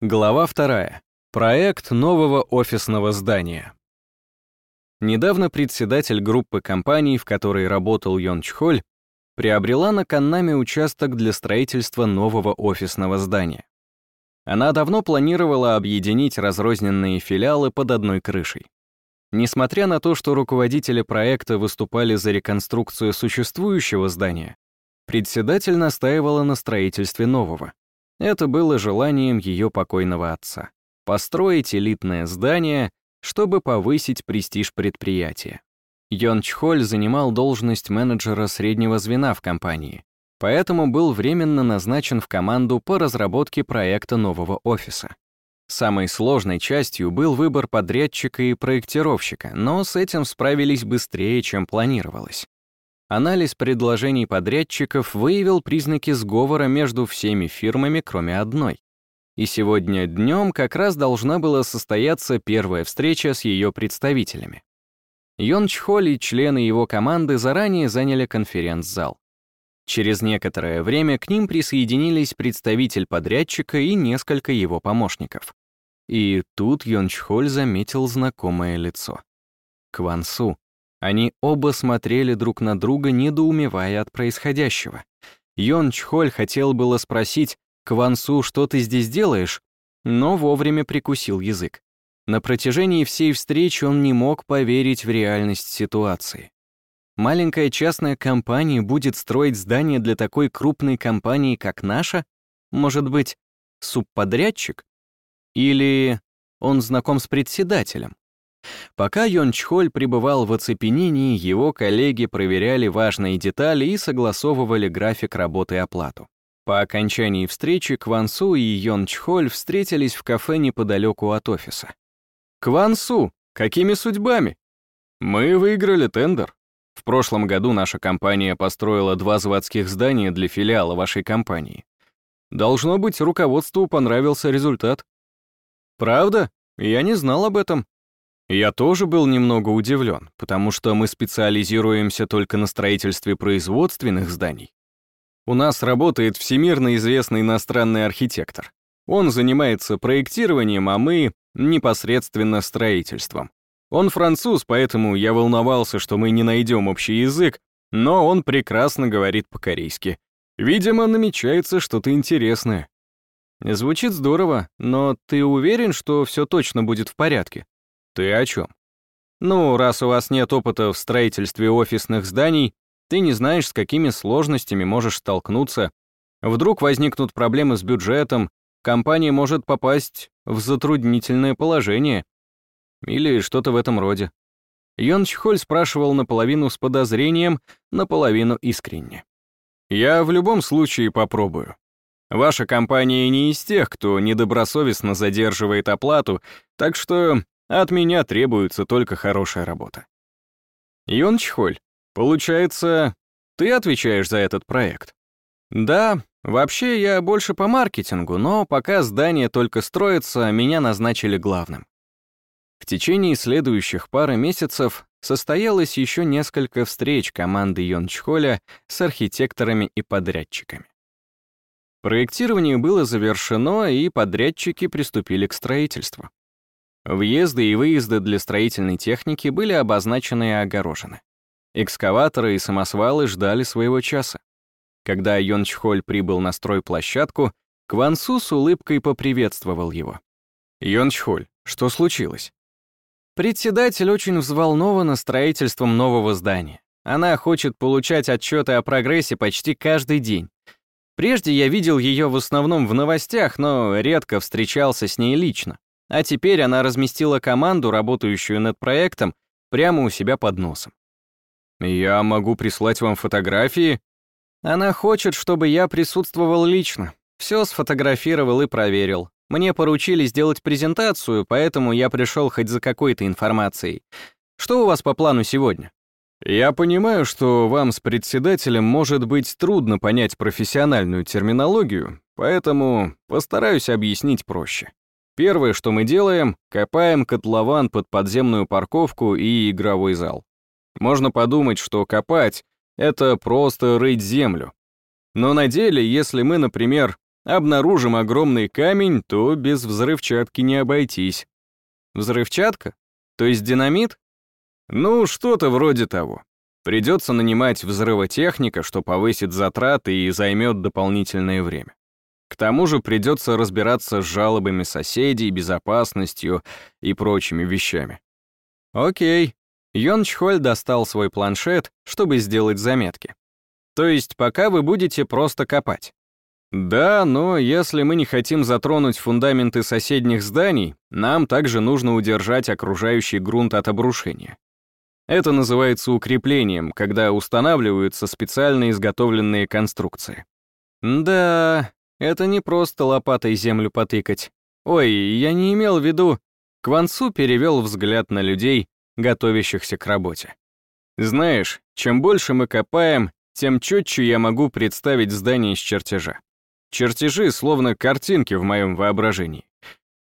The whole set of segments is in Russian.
Глава вторая. Проект нового офисного здания. Недавно председатель группы компаний, в которой работал Йон Чхоль, приобрела на Каннаме участок для строительства нового офисного здания. Она давно планировала объединить разрозненные филиалы под одной крышей. Несмотря на то, что руководители проекта выступали за реконструкцию существующего здания, председатель настаивала на строительстве нового. Это было желанием ее покойного отца — построить элитное здание, чтобы повысить престиж предприятия. Йон Чхоль занимал должность менеджера среднего звена в компании, поэтому был временно назначен в команду по разработке проекта нового офиса. Самой сложной частью был выбор подрядчика и проектировщика, но с этим справились быстрее, чем планировалось. Анализ предложений подрядчиков выявил признаки сговора между всеми фирмами, кроме одной. И сегодня днем как раз должна была состояться первая встреча с ее представителями. Йон Чхоль и члены его команды заранее заняли конференц-зал. Через некоторое время к ним присоединились представитель подрядчика и несколько его помощников. И тут Йон Чхоль заметил знакомое лицо. Квансу. Они оба смотрели друг на друга, недоумевая от происходящего. Йон Чхоль хотел было спросить, «Квансу, что ты здесь делаешь?» но вовремя прикусил язык. На протяжении всей встречи он не мог поверить в реальность ситуации. Маленькая частная компания будет строить здание для такой крупной компании, как наша? Может быть, субподрядчик? Или он знаком с председателем? Пока Йон Чхоль пребывал в оцепенении, его коллеги проверяли важные детали и согласовывали график работы и оплату. По окончании встречи Кван Су и Йон Чхоль встретились в кафе неподалеку от офиса. «Кван Су, какими судьбами?» «Мы выиграли тендер. В прошлом году наша компания построила два заводских здания для филиала вашей компании. Должно быть, руководству понравился результат». «Правда? Я не знал об этом», я тоже был немного удивлен, потому что мы специализируемся только на строительстве производственных зданий. У нас работает всемирно известный иностранный архитектор. Он занимается проектированием, а мы непосредственно строительством. Он француз, поэтому я волновался, что мы не найдем общий язык, но он прекрасно говорит по-корейски. Видимо, намечается что-то интересное. Звучит здорово, но ты уверен, что все точно будет в порядке? Ты о чем? Ну, раз у вас нет опыта в строительстве офисных зданий, ты не знаешь, с какими сложностями можешь столкнуться. Вдруг возникнут проблемы с бюджетом, компания может попасть в затруднительное положение. Или что-то в этом роде. Йон Чхоль спрашивал наполовину с подозрением, наполовину искренне. «Я в любом случае попробую. Ваша компания не из тех, кто недобросовестно задерживает оплату, так что от меня требуется только хорошая работа. Йон Чхоль, получается, ты отвечаешь за этот проект? Да, вообще я больше по маркетингу, но пока здание только строится, меня назначили главным. В течение следующих пары месяцев состоялось еще несколько встреч команды Йон Чхоля с архитекторами и подрядчиками. Проектирование было завершено, и подрядчики приступили к строительству. Въезды и выезды для строительной техники были обозначены и огорожены. Экскаваторы и самосвалы ждали своего часа. Когда Йон Чхоль прибыл на стройплощадку, Квансу с улыбкой поприветствовал его. «Йон Чхоль, что случилось?» Председатель очень взволнована строительством нового здания. Она хочет получать отчеты о прогрессе почти каждый день. Прежде я видел ее в основном в новостях, но редко встречался с ней лично. А теперь она разместила команду, работающую над проектом, прямо у себя под носом. «Я могу прислать вам фотографии?» Она хочет, чтобы я присутствовал лично. Все сфотографировал и проверил. Мне поручили сделать презентацию, поэтому я пришел хоть за какой-то информацией. Что у вас по плану сегодня? Я понимаю, что вам с председателем может быть трудно понять профессиональную терминологию, поэтому постараюсь объяснить проще. Первое, что мы делаем, копаем котлован под подземную парковку и игровой зал. Можно подумать, что копать — это просто рыть землю. Но на деле, если мы, например, обнаружим огромный камень, то без взрывчатки не обойтись. Взрывчатка? То есть динамит? Ну, что-то вроде того. Придется нанимать взрывотехника, что повысит затраты и займет дополнительное время. К тому же придется разбираться с жалобами соседей, безопасностью и прочими вещами. Окей. Йон Чхоль достал свой планшет, чтобы сделать заметки. То есть пока вы будете просто копать. Да, но если мы не хотим затронуть фундаменты соседних зданий, нам также нужно удержать окружающий грунт от обрушения. Это называется укреплением, когда устанавливаются специально изготовленные конструкции. Да, это не просто лопатой землю потыкать. Ой, я не имел в виду... Квансу перевел взгляд на людей, готовящихся к работе. Знаешь, чем больше мы копаем, тем четче я могу представить здание из чертежа. Чертежи словно картинки в моем воображении.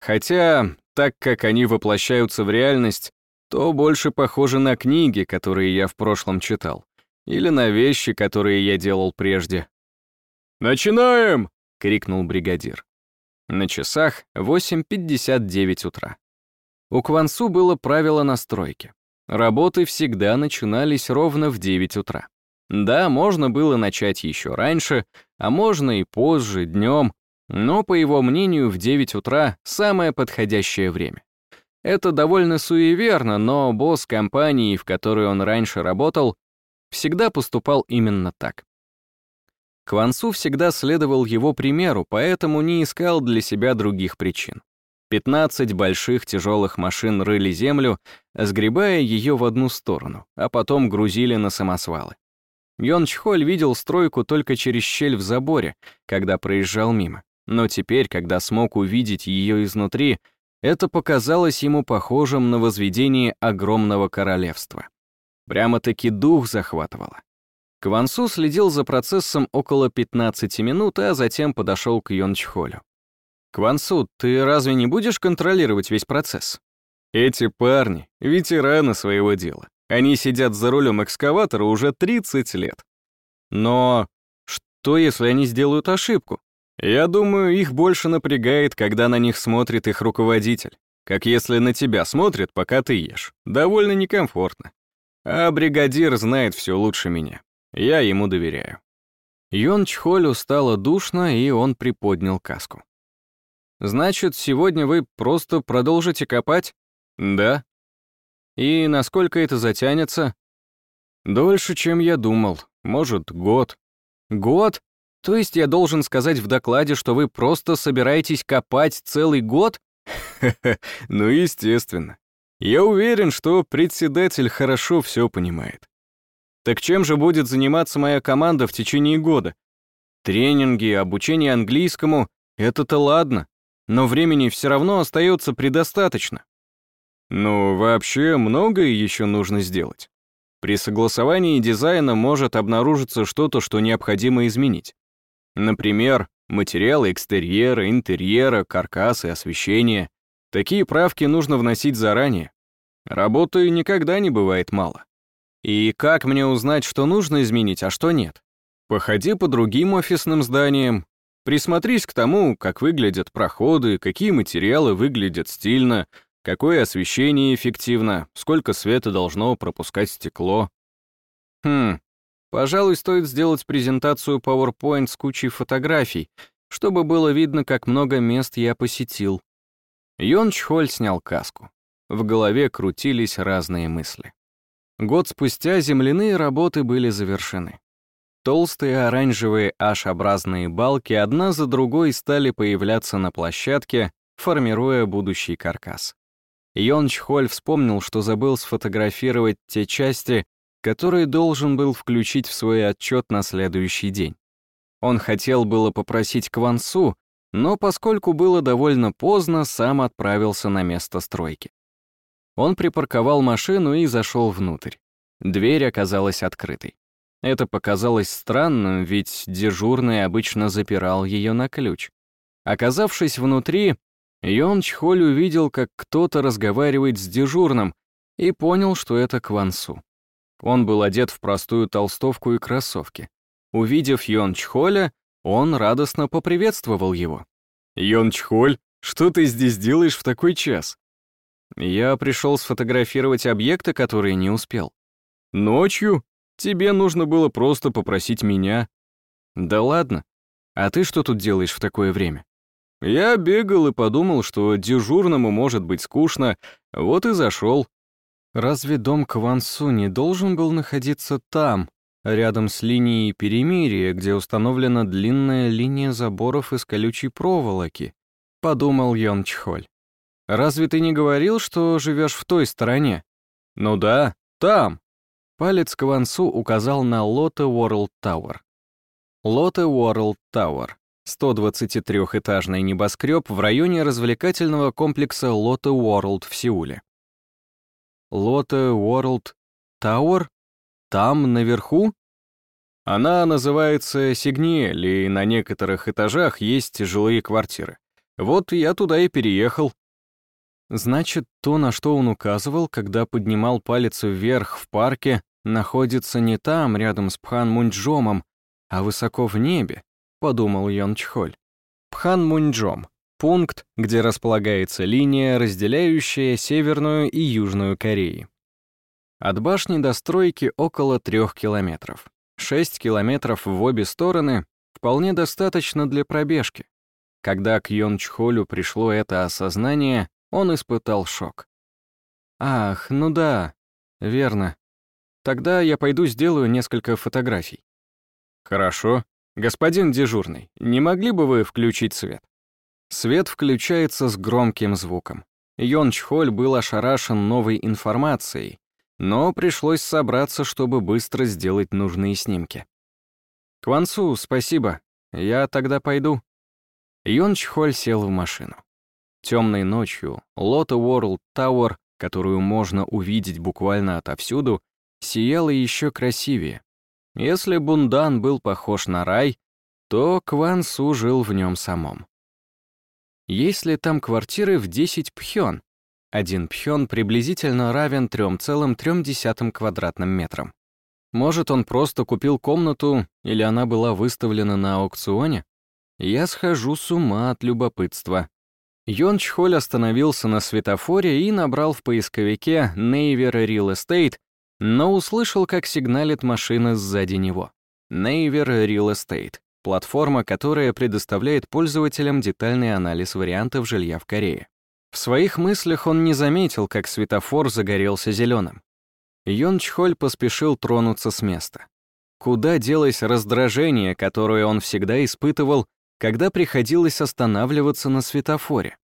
Хотя, так как они воплощаются в реальность, то больше похоже на книги, которые я в прошлом читал, или на вещи, которые я делал прежде. «Начинаем!» — крикнул бригадир. На часах 8.59 утра. У Квансу было правило настройки. Работы всегда начинались ровно в 9 утра. Да, можно было начать еще раньше, а можно и позже, днем, но, по его мнению, в 9 утра самое подходящее время. Это довольно суеверно, но босс компании, в которой он раньше работал, всегда поступал именно так. Квансу всегда следовал его примеру, поэтому не искал для себя других причин. 15 больших тяжелых машин рыли землю, сгребая ее в одну сторону, а потом грузили на самосвалы. Йон Чхоль видел стройку только через щель в заборе, когда проезжал мимо. Но теперь, когда смог увидеть ее изнутри, это показалось ему похожим на возведение огромного королевства. Прямо-таки дух захватывало. Квансу следил за процессом около 15 минут, а затем подошел к Йон Чхолю. «Квансу, ты разве не будешь контролировать весь процесс?» «Эти парни — ветераны своего дела. Они сидят за рулем экскаватора уже 30 лет. Но что, если они сделают ошибку? Я думаю, их больше напрягает, когда на них смотрит их руководитель. Как если на тебя смотрят, пока ты ешь. Довольно некомфортно. А бригадир знает все лучше меня. Я ему доверяю. Йон Чхолю стало душно, и он приподнял каску. «Значит, сегодня вы просто продолжите копать?» «Да», и насколько это затянется? Дольше, чем я думал. Может, год. Год? То есть я должен сказать в докладе, что вы просто собираетесь копать целый год? ну, естественно. Я уверен, что председатель хорошо все понимает. Так чем же будет заниматься моя команда в течение года? Тренинги, обучение английскому — это-то ладно, но времени все равно остается предостаточно. Ну, вообще, многое еще нужно сделать. При согласовании дизайна может обнаружиться что-то, что необходимо изменить. Например, материалы экстерьера, интерьера, каркасы, освещение. Такие правки нужно вносить заранее. Работы никогда не бывает мало. И как мне узнать, что нужно изменить, а что нет? Походи по другим офисным зданиям, присмотрись к тому, как выглядят проходы, какие материалы выглядят стильно, Какое освещение эффективно, сколько света должно пропускать стекло. Хм, пожалуй, стоит сделать презентацию PowerPoint с кучей фотографий, чтобы было видно, как много мест я посетил. Йон Чхоль снял каску. В голове крутились разные мысли. Год спустя земляные работы были завершены. Толстые оранжевые H-образные балки одна за другой стали появляться на площадке, формируя будущий каркас. Йон Чхоль вспомнил, что забыл сфотографировать те части, которые должен был включить в свой отчет на следующий день. Он хотел было попросить Квансу, но поскольку было довольно поздно, сам отправился на место стройки. Он припарковал машину и зашел внутрь. Дверь оказалась открытой. Это показалось странным, ведь дежурный обычно запирал ее на ключ. Оказавшись внутри, Йон Чхоль увидел, как кто-то разговаривает с дежурным, и понял, что это Квансу. Он был одет в простую толстовку и кроссовки. Увидев Йон Чхоля, Он радостно поприветствовал его. «Йон Чхоль, что ты здесь делаешь в такой час?» «Я пришел сфотографировать объекты, которые не успел». «Ночью? Тебе нужно было просто попросить меня». «Да ладно. А ты что тут делаешь в такое время?» «Я бегал и подумал, что дежурному может быть скучно, вот и зашел». «Разве дом Квансу не должен был находиться там, рядом с линией перемирия, где установлена длинная линия заборов из колючей проволоки?» — подумал Йон Чхоль. «Разве ты не говорил, что живешь в той стороне?» «Ну да, там». Палец Квансу указал на Lotte World Tower. Lotte World Tower 123-этажный небоскреб в районе развлекательного комплекса Lotte World в Сеуле. Лоте Уорлд Тауэр? Там, наверху? Она называется Сигниэль, и на некоторых этажах есть жилые квартиры. Вот я туда и переехал. Значит, то, на что он указывал, когда поднимал палец вверх в парке, находится не там, рядом с Пхан Мунджомом, а высоко в небе, подумал Йон Чхоль. Пхан Мунджом — пункт, где располагается линия, разделяющая Северную и Южную Кореи. От башни до стройки около трех километров. Шесть километров в обе стороны вполне достаточно для пробежки. Когда к Йон Чхолю пришло это осознание, он испытал шок. «Ах, ну да, верно. Тогда я пойду сделаю несколько фотографий». «Хорошо. Господин дежурный, не могли бы вы включить свет?» Свет включается с громким звуком. Йон Чхоль был ошарашен новой информацией, но пришлось собраться, чтобы быстро сделать нужные снимки. «Квансу, спасибо. Я тогда пойду». Йон Чхоль сел в машину. Темной ночью Лота Уорлд Тауэр, которую можно увидеть буквально отовсюду, сияла еще красивее. Если Бундан был похож на рай, то Кван Су жил в нем самом. Есть ли там квартиры в 10 пхён? Один пхён приблизительно равен 3,3 квадратным метрам. Может, он просто купил комнату, или она была выставлена на аукционе? Я схожу с ума от любопытства. Йон Чхоль остановился на светофоре и набрал в поисковике Naver Real Estate но услышал, как сигналит машина сзади него. Naver Real Estate — платформа, которая предоставляет пользователям детальный анализ вариантов жилья в Корее. В своих мыслях он не заметил, как светофор загорелся зеленым. Йон Чхоль поспешил тронуться с места. Куда делось раздражение, которое он всегда испытывал, когда приходилось останавливаться на светофоре?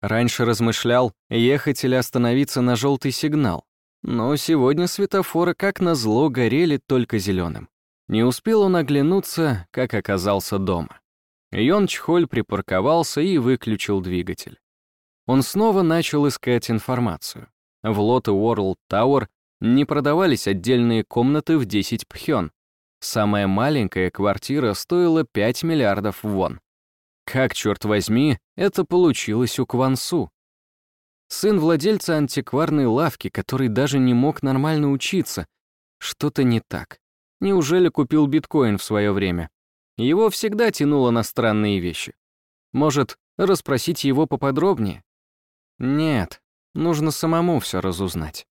Раньше размышлял, ехать или остановиться на желтый сигнал, но сегодня светофоры, как назло, горели только зеленым. Не успел он оглянуться, как оказался дома. Йон Чхоль припарковался и выключил двигатель. Он снова начал искать информацию. В Лоте World Tower не продавались отдельные комнаты в 10 пхён. Самая маленькая квартира стоила 5 миллиардов вон. Как, черт возьми, это получилось у Квансу? Сын владельца антикварной лавки, который даже не мог нормально учиться. Что-то не так. Неужели купил биткоин в свое время? Его всегда тянуло на странные вещи. Может, расспросить его поподробнее? Нет, нужно самому все разузнать.